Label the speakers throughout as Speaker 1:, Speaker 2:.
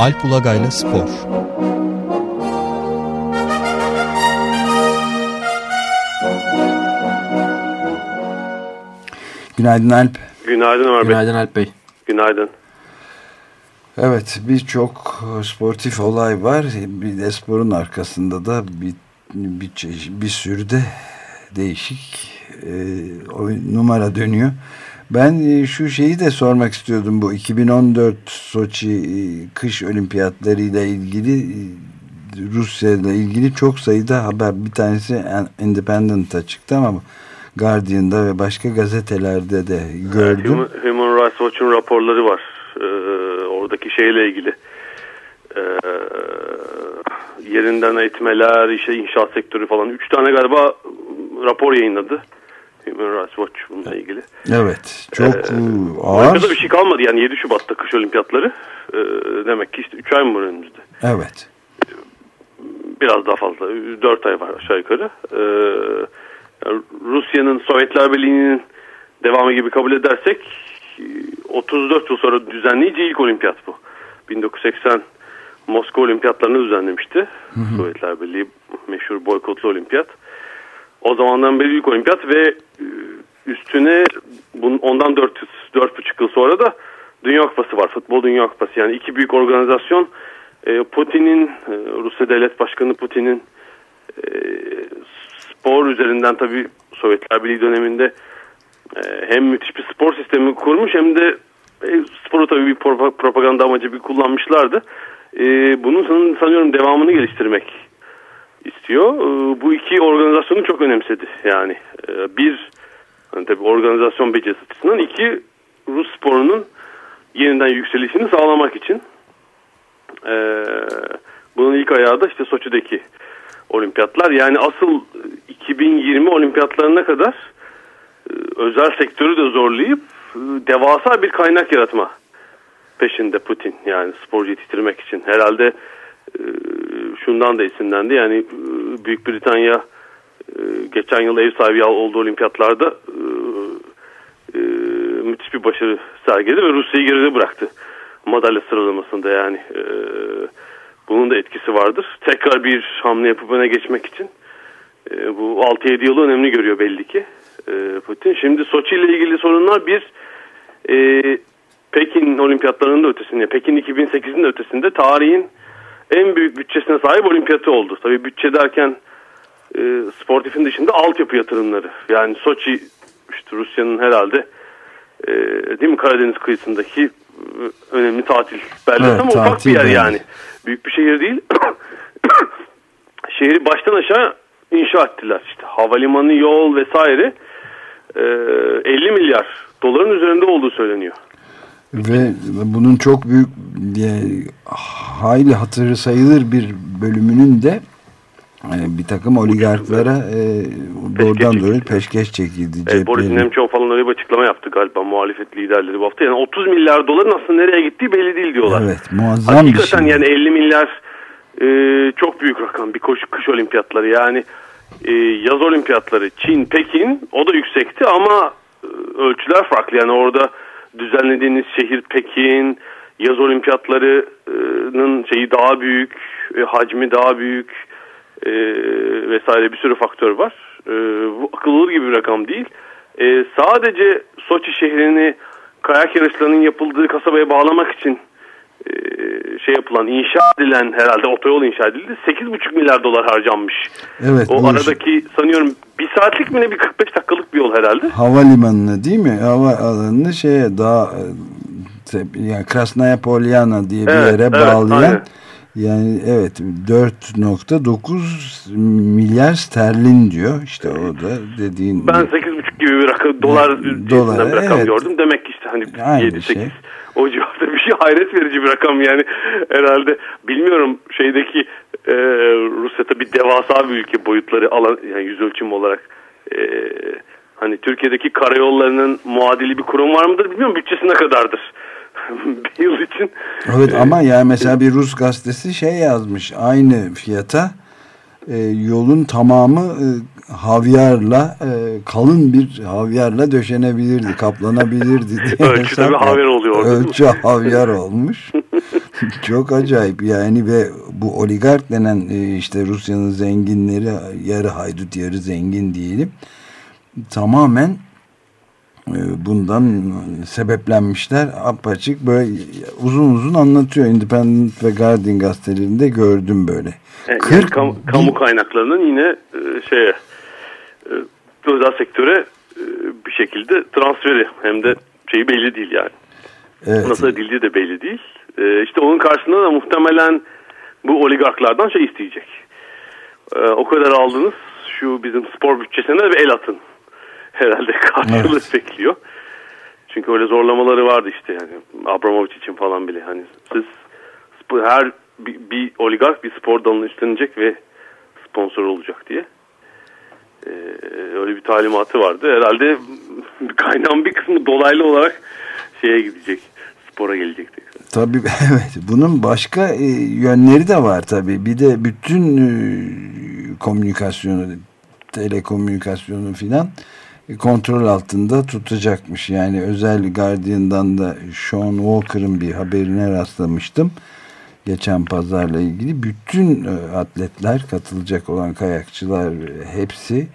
Speaker 1: Alp Ulagay'la Spor
Speaker 2: Günaydın Alp.
Speaker 3: Günaydın Ömer Bey.
Speaker 4: Günaydın Alp Bey.
Speaker 3: Günaydın.
Speaker 2: Evet birçok sportif olay var. Bir de sporun arkasında da bir, bir, bir sürü de değişik e, numara dönüyor. Ben e, şu şeyi de sormak istiyordum bu 2014 Soçi e, kış olimpiyatları ile ilgili e, Rusya ile ilgili çok sayıda haber bir tanesi Independent'a çıktı ama Guardian'da ve başka gazetelerde de gördüm.
Speaker 3: Human, Rights Watch'un raporları var. Ee, oradaki şeyle ilgili. Ee, yerinden eğitmeler, işte inşaat sektörü falan. Üç tane galiba rapor yayınladı. Human Rights Watch bununla ilgili.
Speaker 2: Evet. Çok ee,
Speaker 3: ağır. Arkada bir şey kalmadı yani 7 Şubat'ta kış olimpiyatları. Ee, demek ki işte 3 ay mı var önümüzde?
Speaker 2: Evet.
Speaker 3: Biraz daha fazla. 4 ay var aşağı yukarı. Ee, Rusya'nın Sovyetler Birliği'nin devamı gibi kabul edersek 34 yıl sonra düzenleyeceği ilk olimpiyat bu. 1980 Moskova olimpiyatlarını düzenlemişti. Hı hı. Sovyetler Birliği meşhur boykotlu olimpiyat. O zamandan beri ilk olimpiyat ve e, üstüne bunun, ondan 4 4,5 yıl sonra da Dünya Kupası var. Futbol Dünya Kupası. Yani iki büyük organizasyon e, Putin'in, e, Rusya Devlet Başkanı Putin'in spor üzerinden tabii Sovyetler Birliği döneminde hem müthiş bir spor sistemi kurmuş hem de sporu tabii bir propaganda amacı bir kullanmışlardı. Bunun sanıyorum devamını geliştirmek istiyor. Ee, bu iki organizasyonu çok önemsedi. Yani e, bir hani tabii organizasyon becerisi açısından iki Rus sporunun yeniden yükselişini sağlamak için. Ee, bunun ilk ayağı da işte Soçi'deki olimpiyatlar. Yani asıl 2020 olimpiyatlarına kadar e, özel sektörü de zorlayıp e, devasa bir kaynak yaratma peşinde Putin. Yani sporcu yetiştirmek için. Herhalde şundan da esinlendi. Yani e, Büyük Britanya e, geçen yıl ev sahibi olduğu olimpiyatlarda e, müthiş bir başarı sergiledi ve Rusya'yı geride bıraktı. Madalya sıralamasında yani. Bunun da etkisi vardır. Tekrar bir hamle yapıp öne geçmek için bu 6-7 yılı önemli görüyor belli ki Putin. Şimdi Soçi ile ilgili sorunlar bir Pekin olimpiyatlarının da ötesinde, Pekin 2008'in de ötesinde tarihin en büyük bütçesine sahip olimpiyatı oldu. Tabii bütçe derken e, sportifin dışında altyapı yatırımları. Yani Soçi işte Rusya'nın herhalde e, değil mi Karadeniz kıyısındaki e, önemli tatil beldesi evet, ama ufak bir yer yani. yani. Büyük bir şehir değil. Şehri baştan aşağı inşa ettiler. İşte havalimanı, yol vesaire e, 50 milyar doların üzerinde olduğu söyleniyor.
Speaker 2: Ve bunun çok büyük diye hayli hatırı sayılır bir bölümünün de e, bir takım oligarklara e, doğrudan doğru peşkeş çekildi.
Speaker 3: Evet, Boris Nemçov falan öyle bir açıklama yaptı galiba muhalefet liderleri bu hafta. Yani 30 milyar doların aslında nereye gittiği belli değil diyorlar.
Speaker 2: Evet muazzam
Speaker 3: Hakikaten
Speaker 2: bir
Speaker 3: şey. yani 50 milyar e, çok büyük rakam bir koşu kış olimpiyatları yani e, yaz olimpiyatları Çin, Pekin o da yüksekti ama e, ölçüler farklı yani orada düzenlediğiniz şehir Pekin, yaz olimpiyatlarının şeyi daha büyük, e, hacmi daha büyük e, vesaire bir sürü faktör var. E, bu akıllı gibi bir rakam değil. E, sadece Soçi şehrini kayak yarışlarının yapıldığı kasabaya bağlamak için e, şey yapılan, inşa edilen herhalde otoyol inşa edildi. 8,5 milyar dolar harcanmış. Evet, o aradaki sanıyorum bir saatlik mi ne bir 45 dakikalık bir yol herhalde.
Speaker 2: Havalimanını değil mi? Hava alanını şeye daha e, yani Krasnaya Polyana diye bir evet, yere bağlayan evet, yani evet 4.9 milyar sterlin diyor. işte o da dediğin.
Speaker 3: Ben 8.5 gibi bir rakam dolar, dolar bir rakam evet. gördüm. Demek ki işte hani 7-8 şey. o civarda bir şey hayret verici bir rakam yani herhalde bilmiyorum şeydeki e, Rusya tabi devasa bir ülke boyutları alan yani yüz ölçüm olarak e, hani Türkiye'deki karayollarının muadili bir kurum var mıdır bilmiyorum bütçesi ne kadardır bir yıl için.
Speaker 2: Evet ama yani mesela bir Rus gazetesi şey yazmış aynı fiyata e, yolun tamamı e, havyarla e, kalın bir havyarla döşenebilirdi, kaplanabilirdi.
Speaker 3: Ölçü tabii havyar oluyor.
Speaker 2: Ölçü havyar olmuş. Çok acayip yani ve bu oligark denen e, işte Rusya'nın zenginleri yarı haydut yarı zengin diyelim tamamen e, bundan sebeplenmişler apaçık böyle uzun uzun anlatıyor Independent ve Guardian gazetelerinde gördüm böyle.
Speaker 3: Yani 40 kamu, kamu kaynaklarının yine e, şeye özel sektöre bir şekilde transferi hem de şeyi belli değil yani. Evet. Nasıl edildiği de belli değil. E, işte onun karşısında da muhtemelen bu oligarklardan şey isteyecek. E, o kadar aldınız şu bizim spor bütçesine de bir el atın. Herhalde karşılığı evet. bekliyor. Çünkü öyle zorlamaları vardı işte yani Abramovich için falan bile. Hani siz her bir, bir oligark bir spor dalını üstlenecek ve sponsor olacak diye. Ee, öyle bir talimatı vardı. Herhalde kaynağın bir kısmı dolaylı olarak şeye gidecek. Spora gelecek tekrar.
Speaker 2: Tabii evet. Bunun başka e, yönleri de var tabii. Bir de bütün e, komünikasyonu, telekomünikasyonu filan e, kontrol altında tutacakmış. Yani özel Guardian'dan da Sean Walker'ın bir haberine rastlamıştım. Geçen pazarla ilgili bütün e, atletler katılacak olan kayakçılar hepsi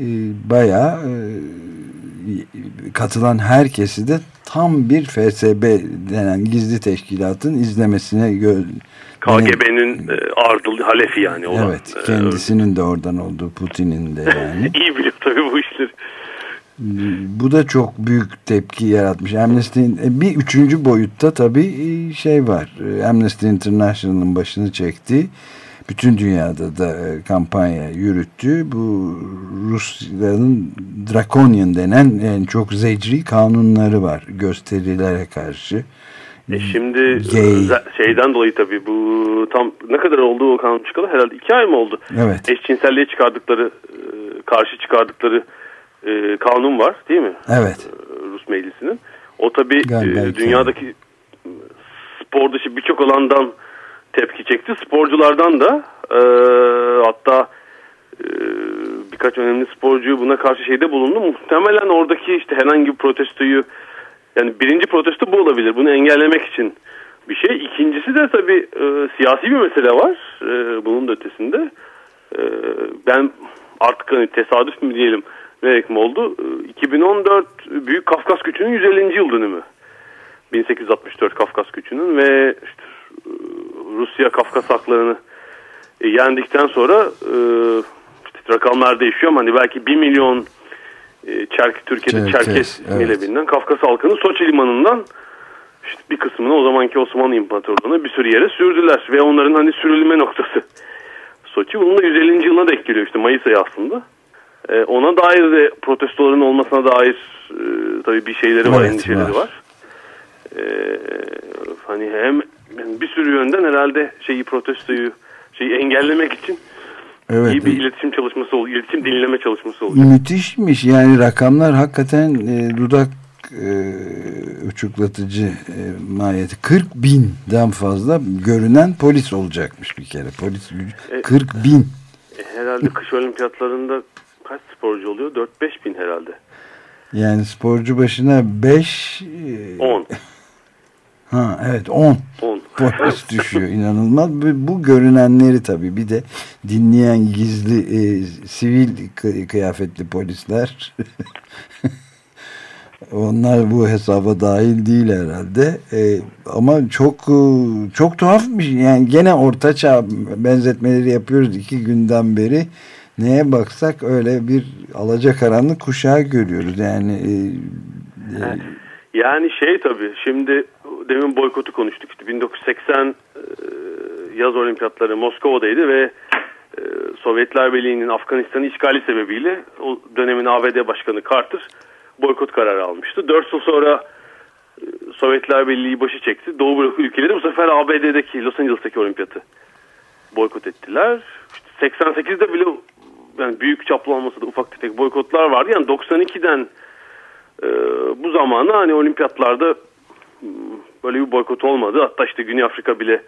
Speaker 2: e, bayağı e, katılan herkesi de tam bir FSB denen gizli teşkilatın izlemesine
Speaker 3: KGB'nin e, ardıl halefi yani olan.
Speaker 2: Evet e, kendisinin de oradan olduğu Putin'in de yani.
Speaker 3: İyi biliyor tabii bu işleri.
Speaker 2: Bu da çok büyük tepki yaratmış. Amnesty'nin e, bir üçüncü boyutta tabii şey var. Amnesty International'ın başını çekti bütün dünyada da e, kampanya yürüttü. Bu Rusya'nın Draconian denen en çok zecri kanunları var gösterilere karşı.
Speaker 3: E şimdi Gay. şeyden dolayı tabii bu tam ne kadar oldu o kanun çıkalı herhalde iki ay mı oldu?
Speaker 2: Evet.
Speaker 3: Eşcinselliğe çıkardıkları e, karşı çıkardıkları e, kanun var değil mi?
Speaker 2: Evet.
Speaker 3: Rus meclisinin. O tabii dünyadaki spor dışı birçok alandan tepki çekti. Sporculardan da e, hatta e, birkaç önemli sporcu buna karşı şeyde bulundu. Muhtemelen oradaki işte herhangi bir protestoyu yani birinci protesto bu olabilir. Bunu engellemek için bir şey. İkincisi de tabii e, siyasi bir mesele var. E, bunun da ötesinde. E, ben artık hani tesadüf mü diyelim vererek mi oldu? E, 2014 Büyük Kafkas Gücü'nün 150. yıl dönümü. 1864 Kafkas Gücü'nün ve işte Rusya Kafkas haklarını e, yendikten sonra e, işte rakamlar değişiyor ama hani belki 1 milyon e, Çerk, Türkiye'de Çerkes, Çerkes evet. bilinen Kafkas halkını Soçi limanından işte bir kısmını o zamanki Osmanlı İmparatorluğu'na bir sürü yere sürdüler ve onların hani sürülme noktası Soçi bunun da 150. yılına denk geliyor işte Mayıs ayı aslında. E, ona dair de protestoların olmasına dair e, tabii bir şeyleri evet, var, endişeleri var. var. E, hani hem bir sürü yönden herhalde şeyi protestoyu şeyi engellemek için evet. iyi bir iletişim çalışması oluyor. İletişim dinleme çalışması oluyor.
Speaker 2: Müthişmiş yani rakamlar hakikaten e, dudak e, uçuklatıcı e, mahiyeti. 40 binden fazla görünen polis olacakmış bir kere. Polis e, 40 bin.
Speaker 3: E, herhalde kış olimpiyatlarında kaç sporcu oluyor? 4-5 bin herhalde.
Speaker 2: Yani sporcu başına 5
Speaker 3: 10
Speaker 2: Ha evet 10. 10. Polis düşüyor inanılmaz. Bu, görünenleri tabii bir de dinleyen gizli e, sivil kıyafetli polisler onlar bu hesaba dahil değil herhalde. E, ama çok e, çok tuhafmış. Yani gene ortaçağ benzetmeleri yapıyoruz iki günden beri. Neye baksak öyle bir alacakaranlık kuşağı görüyoruz. Yani e,
Speaker 3: e, yani şey tabii şimdi demin boykotu konuştuk. İşte 1980 e, yaz olimpiyatları Moskova'daydı ve e, Sovyetler Birliği'nin Afganistan'ı işgali sebebiyle o dönemin ABD Başkanı Carter boykot kararı almıştı. 4 yıl sonra e, Sovyetler Birliği başı çekti. Doğu blok ülkeleri bu sefer ABD'deki Los Angeles'taki olimpiyatı boykot ettiler. İşte 88'de bile yani büyük çaplı olmasa da ufak tefek boykotlar vardı. Yani 92'den e, bu zamana hani olimpiyatlarda böyle bir boykot olmadı. Hatta işte Güney Afrika bile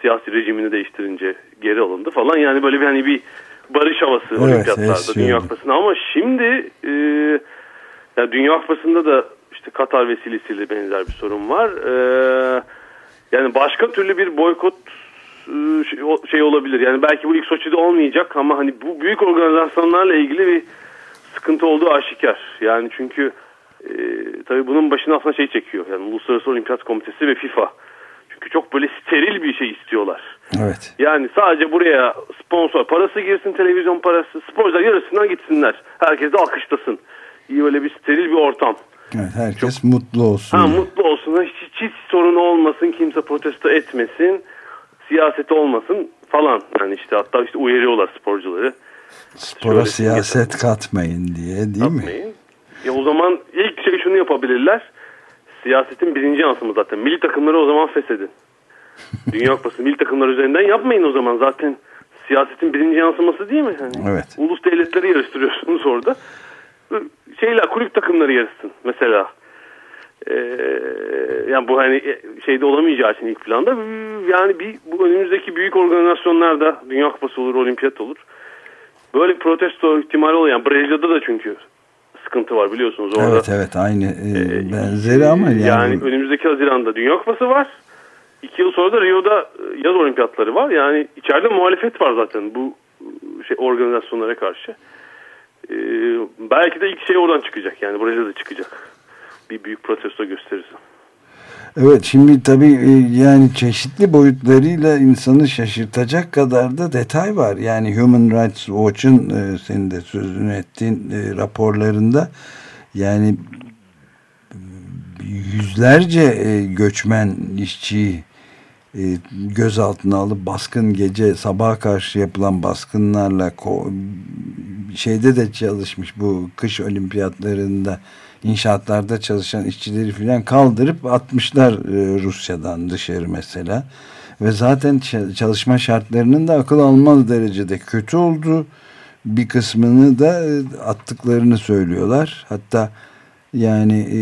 Speaker 3: siyasi rejimini değiştirince geri alındı falan. Yani böyle bir hani bir barış havası evet, olimpiyatlarda Dünya Kupası'nda. Ama şimdi e, yani Dünya Kupası'nda da işte Katar vesilesiyle benzer bir sorun var. E, Yani başka türlü bir boykot e, şey, şey olabilir. Yani belki bu ilk Soçi'de olmayacak ama hani bu büyük organizasyonlarla ilgili bir sıkıntı olduğu aşikar. Yani çünkü e, tabii bunun başına aslında şey çekiyor. Yani Uluslararası Olimpiyat Komitesi ve FIFA. Çünkü çok böyle steril bir şey istiyorlar.
Speaker 2: Evet.
Speaker 3: Yani sadece buraya sponsor parası girsin, televizyon parası, sporcular yarısından gitsinler. Herkes de alkışlasın. İyi böyle bir steril bir ortam.
Speaker 2: Evet, herkes çok, mutlu olsun.
Speaker 3: Ha, mutlu olsun. Hiç, hiç, hiç sorun olmasın. Kimse protesto etmesin. Siyaset olmasın falan. Yani işte hatta işte uyarıyorlar sporcuları.
Speaker 2: Spora Şöyle siyaset katmayın diye değil katmayın. mi?
Speaker 3: Ya o zaman ilk şey şunu yapabilirler. Siyasetin birinci yansımı zaten. Milli takımları o zaman feshedin. Dünya Kupası milli takımlar üzerinden yapmayın o zaman zaten. Siyasetin birinci yansıması değil mi? Yani
Speaker 2: evet.
Speaker 3: Ulus devletleri yarıştırıyorsunuz orada. Şeyler kulüp takımları yarışsın mesela. Ee, yani bu hani e, şeyde olamayacağı için ilk planda yani bir bu önümüzdeki büyük organizasyonlarda Dünya Kupası olur, Olimpiyat olur. Böyle protesto ihtimali oluyor. Yani Brezilya'da da çünkü sıkıntı var biliyorsunuz orada.
Speaker 2: Evet evet aynı e, ee, benzeri ama yani.
Speaker 3: Yani önümüzdeki Haziran'da Dünya Kupası var. İki yıl sonra da Rio'da e, yaz olimpiyatları var. Yani içeride muhalefet var zaten bu e, şey organizasyonlara karşı. Ee, belki de ilk şey oradan çıkacak. Yani Brezilya'da çıkacak. Bir büyük protesto gösterirse.
Speaker 2: Evet şimdi tabii e, yani çeşitli boyutlarıyla insanı şaşırtacak kadar da detay var. Yani Human Rights Watch'ın e, senin de sözünü ettiğin e, raporlarında yani yüzlerce e, göçmen işçi e, gözaltına alıp baskın gece sabaha karşı yapılan baskınlarla şeyde de çalışmış bu kış olimpiyatlarında inşaatlarda çalışan işçileri filan kaldırıp atmışlar e, Rusya'dan dışarı mesela. Ve zaten çalışma şartlarının da akıl almaz derecede kötü oldu. Bir kısmını da e, attıklarını söylüyorlar. Hatta yani e,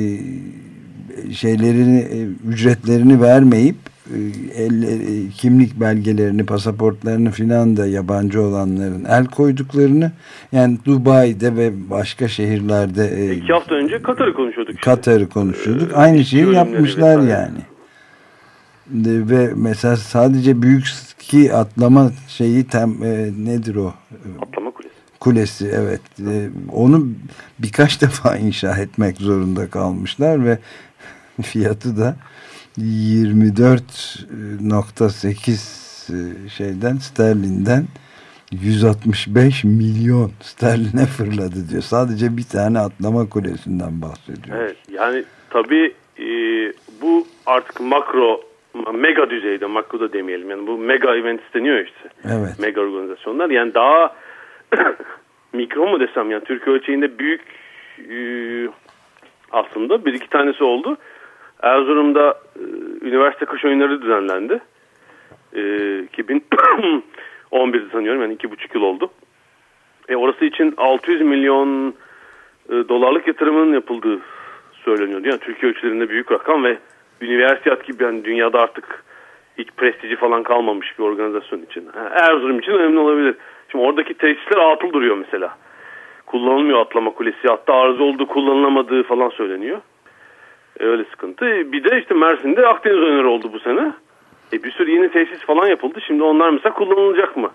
Speaker 2: şeylerini ücretlerini vermeyip el, kimlik belgelerini, pasaportlarını filan da yabancı olanların el koyduklarını yani Dubai'de ve başka şehirlerde
Speaker 3: iki hafta önce Katar'ı konuşuyorduk.
Speaker 2: Işte. Katar'ı konuşuyorduk. Ee, Aynı şeyi yapmışlar yani. Ve mesela sadece büyük ski atlama şeyi tem, e, nedir o?
Speaker 3: Atlama kulesi.
Speaker 2: Kulesi evet. E, onu birkaç defa inşa etmek zorunda kalmışlar ve fiyatı da 24.8 e, şeyden sterlinden 165 milyon sterline fırladı diyor. Sadece bir tane atlama kulesinden bahsediyor.
Speaker 3: Evet yani tabii e, bu artık makro mega düzeyde makro da demeyelim yani bu mega event isteniyor işte.
Speaker 2: Evet.
Speaker 3: Mega organizasyonlar yani daha mikro mu desem yani Türkiye ölçeğinde büyük e, aslında bir iki tanesi oldu. Erzurum'da e, üniversite kış oyunları düzenlendi. E, 2011'de sanıyorum yani iki buçuk yıl oldu. E, orası için 600 milyon e, dolarlık yatırımın yapıldığı söyleniyordu. Yani Türkiye ölçülerinde büyük rakam ve üniversiyat gibi yani dünyada artık hiç prestiji falan kalmamış bir organizasyon için. Erzurum için önemli olabilir. Şimdi oradaki tesisler atıl duruyor mesela. Kullanılmıyor atlama kulesi. Hatta arıza olduğu kullanılamadığı falan söyleniyor. E, öyle sıkıntı. Bir de işte Mersin'de Akdeniz oyunları oldu bu sene. E, bir sürü yeni tesis falan yapıldı. Şimdi onlar mesela kullanılacak mı?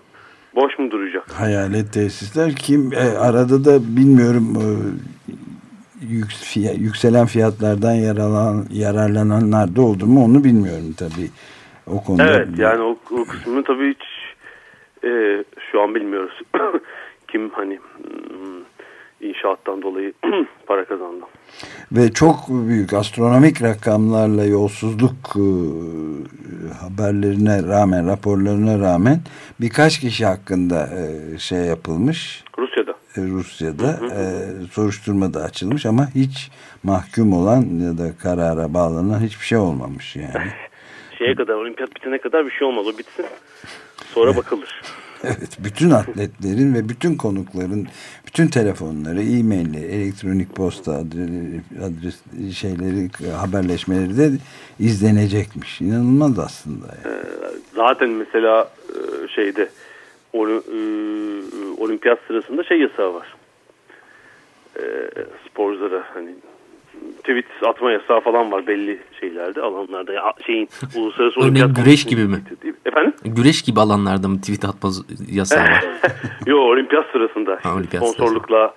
Speaker 3: Boş mu duracak?
Speaker 2: Hayalet tesisler kim? E, arada da bilmiyorum e, yük, yükselen fiyatlardan yararlan, yararlananlar da oldu mu onu bilmiyorum tabii. O konuda.
Speaker 3: Evet yani o, o kısmını tabii hiç e, şu an bilmiyoruz. kim hani hmm, inşaattan dolayı para kazandı.
Speaker 2: Ve çok büyük astronomik rakamlarla yolsuzluk e, haberlerine rağmen, raporlarına rağmen birkaç kişi hakkında e, şey yapılmış.
Speaker 3: Rusya'da.
Speaker 2: E, Rusya'da hı hı. E, soruşturma da açılmış ama hiç mahkum olan ya da karara bağlanan hiçbir şey olmamış yani.
Speaker 3: Şeye kadar, olimpiyat bitene kadar bir şey olmaz. O bitsin. Sonra bakılır.
Speaker 2: Evet, bütün atletlerin ve bütün konukların bütün telefonları, e-mailleri, elektronik posta adres, adres şeyleri, haberleşmeleri de izlenecekmiş. İnanılmaz aslında. Yani. Ee,
Speaker 3: zaten mesela e, şeyde e, olimpiyat sırasında şey yasağı var. Ee, sporculara hani tweet atma yasağı falan var belli şeylerde alanlarda ya, şeyin uluslararası
Speaker 1: Örneğin güreş gibi mi?
Speaker 3: Efendim?
Speaker 1: Güreş gibi alanlarda mı tweet atma yasağı var?
Speaker 3: Yok olimpiyat sırasında ha, olimpiyat sponsorlukla sırasında.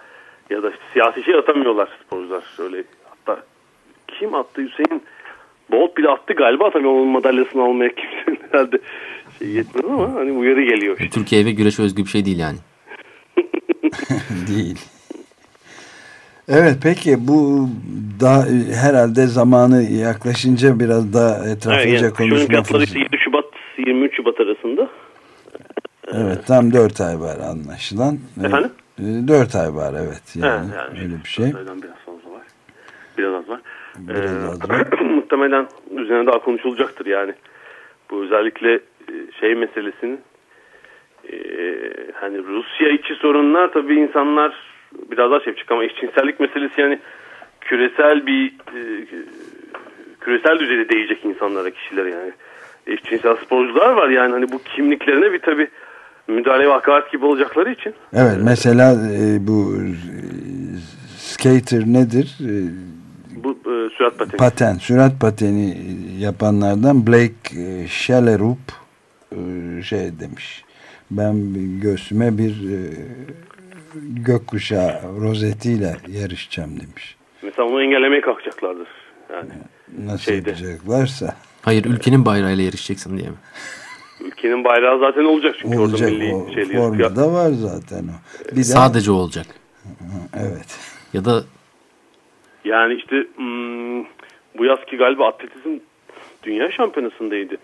Speaker 3: ya da işte siyasi şey atamıyorlar sporcular öyle hatta kim attı Hüseyin Bolt bile attı galiba tabii onun madalyasını almaya kimsenin herhalde şey yetmez ama hani uyarı geliyor. Işte.
Speaker 1: Türkiye ve güreş özgü bir şey değil yani.
Speaker 2: değil. Evet peki bu da herhalde zamanı yaklaşınca biraz daha etraflıca evet, yani, konuşma
Speaker 3: Olimpiyatları işte 7 Şubat 23 Şubat arasında.
Speaker 2: Evet tam 4 ay var anlaşılan.
Speaker 3: Efendim?
Speaker 2: 4 ay var evet yani, evet, yani öyle bir şey.
Speaker 3: biraz fazla var. Biraz az var.
Speaker 2: Biraz ee, az var.
Speaker 3: muhtemelen üzerine daha konuşulacaktır yani. Bu özellikle e, şey meselesinin e, hani Rusya içi sorunlar tabii insanlar biraz daha şey çık ama eşcinsellik meselesi yani küresel bir e, küresel düzeyde değecek insanlara, kişilere yani. Eşcinsel sporcular var yani hani bu kimliklerine bir tabi müdahale ve hakaret gibi olacakları için.
Speaker 2: Evet mesela e, bu e, skater nedir? E,
Speaker 3: bu e, sürat pateni.
Speaker 2: Paten, sürat pateni yapanlardan Blake e, Shellerup e, şey demiş. Ben göğsüme bir e, gökkuşağı rozetiyle yarışacağım demiş.
Speaker 3: Mesela onu engellemeye kalkacaklardır. Yani
Speaker 2: Nasıl şeyde. yapacaklarsa.
Speaker 1: Hayır ülkenin bayrağıyla yarışacaksın diye mi?
Speaker 3: Ülkenin bayrağı zaten olacak çünkü
Speaker 2: olacak,
Speaker 3: orada milli
Speaker 2: o, şeyli formada var zaten o.
Speaker 1: Bir Sadece de, olacak.
Speaker 2: Evet.
Speaker 1: Ya da
Speaker 3: yani işte hmm, bu yazki galiba atletizm dünya şampiyonasındaydı.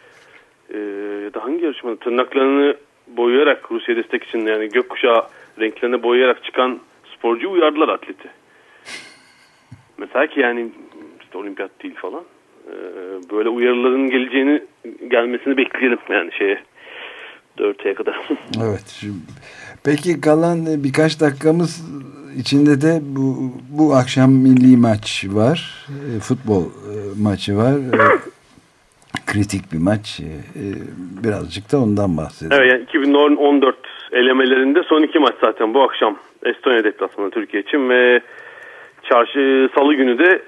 Speaker 3: Ee, ya da hangi yarışmada tırnaklarını boyayarak Rusya destek için yani gökkuşağı renklerine boyayarak çıkan sporcu uyardılar atleti. Mesela ki yani işte olimpiyat değil falan. Ee, böyle uyarıların geleceğini gelmesini bekleyelim yani şeye 4'e kadar.
Speaker 2: evet. Peki kalan birkaç dakikamız içinde de bu, bu akşam milli maç var. E, futbol e, maçı var. E, kritik bir maç. birazcık da ondan bahsedelim.
Speaker 3: Evet yani 2014 elemelerinde son iki maç zaten bu akşam Estonya deplasmanı Türkiye için ve çarşı salı günü de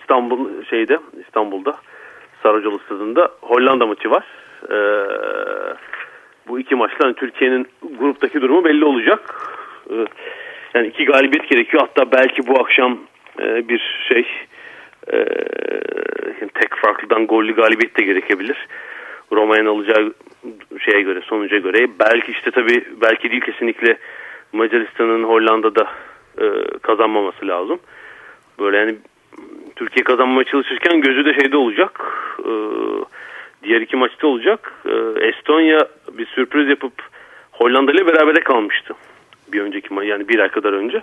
Speaker 3: İstanbul şeyde İstanbul'da Saracoğlu stadında Hollanda maçı var. Ee, bu iki maçta hani Türkiye'nin gruptaki durumu belli olacak. Ee, yani iki galibiyet gerekiyor. Hatta belki bu akşam e, bir şey e, tek farklıdan gollü galibiyet de gerekebilir. Roma'nın alacağı şeye göre, sonuca göre. Belki işte tabii belki değil kesinlikle Macaristan'ın Hollanda'da e, kazanmaması lazım. Böyle yani Türkiye kazanmaya çalışırken gözü de şeyde olacak. E, diğer iki maçta olacak. E, Estonya bir sürpriz yapıp Hollanda ile berabere kalmıştı. Bir önceki maç yani bir ay kadar önce.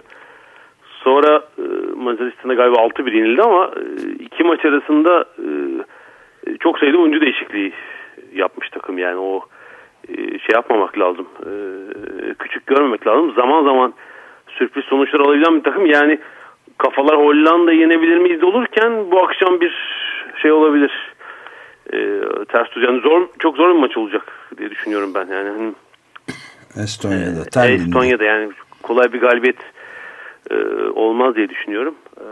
Speaker 3: Sonra e, Macaristan'a galiba 6-1 yenildi ama e, iki maç arasında e, çok sayıda oyuncu değişikliği takım. Yani o e, şey yapmamak lazım. E, küçük görmemek lazım. Zaman zaman sürpriz sonuçlar alabilen bir takım. Yani kafalar Hollanda yenebilir miyiz olurken bu akşam bir şey olabilir. E, ters düz. Yani zor, çok zor bir maç olacak diye düşünüyorum ben. Yani hani,
Speaker 2: Estonya'da.
Speaker 3: E, Estonya'da yani kolay bir galibiyet e, olmaz diye düşünüyorum. E,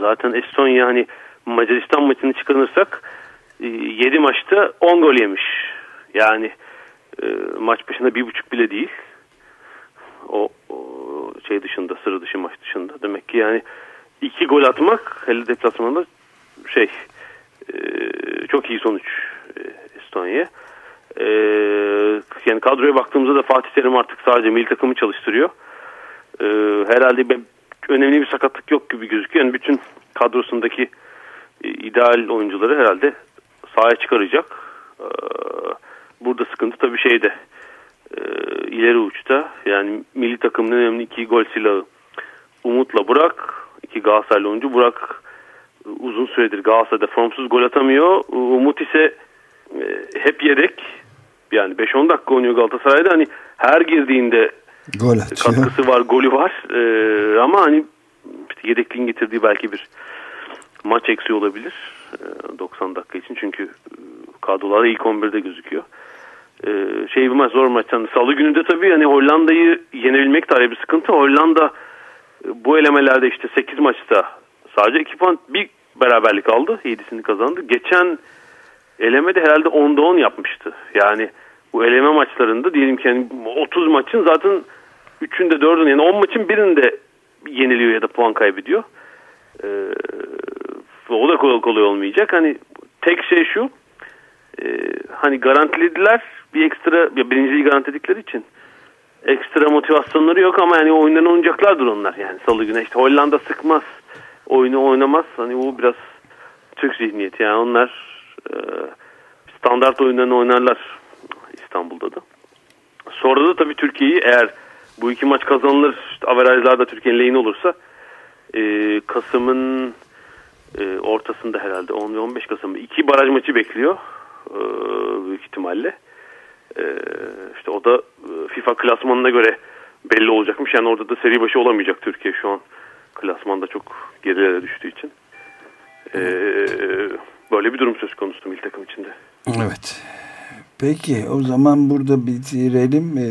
Speaker 3: zaten Estonya hani Macaristan maçını çıkarırsak 7 maçta 10 gol yemiş. Yani e, maç başında bir buçuk bile değil. O, o şey dışında, sıra dışı maç dışında. Demek ki yani iki gol atmak hele deplasmanda şey e, çok iyi sonuç e. E, yani kadroya baktığımızda da Fatih Terim artık sadece milli takımı çalıştırıyor. Herhalde bir, önemli bir sakatlık yok gibi gözüküyor. Yani bütün kadrosundaki ideal oyuncuları herhalde sahaya çıkaracak. E, burada sıkıntı tabii şeyde e, ileri uçta. Yani milli takımın önemli iki gol silahı Umut'la Burak iki Galatasaraylı oyuncu Burak e, uzun süredir Galatasaray'da formsuz gol atamıyor. Umut ise e, hep yedek. Yani 5-10 dakika oynuyor Galatasaray'da. Hani her girdiğinde
Speaker 2: Gol
Speaker 3: katkısı var golü var. Ee, ama hani işte yedekliğin getirdiği belki bir maç eksiği olabilir ee, 90 dakika için çünkü e, kadrolarda ilk 11'de gözüküyor. Ee, şey bir maç zor maç. Yani Salı günü de tabii hani Hollanda'yı yenebilmek de bir sıkıntı. Hollanda e, bu elemelerde işte 8 maçta sadece 2 puan bir beraberlik aldı. 7'sini kazandı. Geçen elemede herhalde 10'da 10 yapmıştı. Yani bu eleme maçlarında diyelim ki yani 30 maçın zaten 3'ünde 4'ünde yani 10 maçın birinde yeniliyor ya da puan kaybediyor. O da kolay, kolay olmayacak. Hani tek şey şu e, hani garantilediler bir ekstra birinciliği garantiledikleri için ekstra motivasyonları yok ama yani oyundan oynayacaklardır onlar yani salı günü işte Hollanda sıkmaz oyunu oynamaz hani bu biraz Türk zihniyeti yani onlar e, standart oyunlarını oynarlar İstanbul'da da. Sonra da tabii Türkiye'yi eğer bu iki maç kazanılır işte averajlarda Türkiye'nin lehine olursa e, Kasım'ın e, ortasında herhalde 10 ve 15 Kasım'da iki baraj maçı bekliyor e, büyük ihtimalle. E, işte o da e, FIFA klasmanına göre belli olacakmış. Yani orada da seri başı olamayacak Türkiye şu an klasmanda çok gerilere düştüğü için. E, böyle bir durum söz konusu milli takım içinde.
Speaker 2: Evet. Peki o zaman burada bitirelim. E,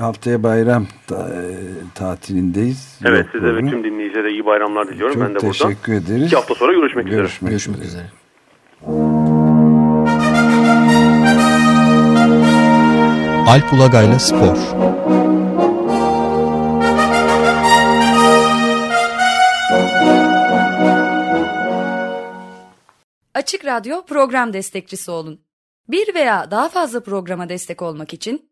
Speaker 2: haftaya bayram ta, e, tatilindeyiz.
Speaker 3: Evet size ve tüm dinleyicilere iyi bayramlar diliyorum.
Speaker 2: Çok
Speaker 3: ben de
Speaker 2: teşekkür
Speaker 3: buradan.
Speaker 2: ederiz.
Speaker 3: İki hafta sonra görüşmek,
Speaker 2: görüşmek
Speaker 3: üzere.
Speaker 1: Görüşmek üzere.
Speaker 4: Alp Ulagay'la Spor
Speaker 5: Açık Radyo program destekçisi olun. Bir veya daha fazla programa destek olmak için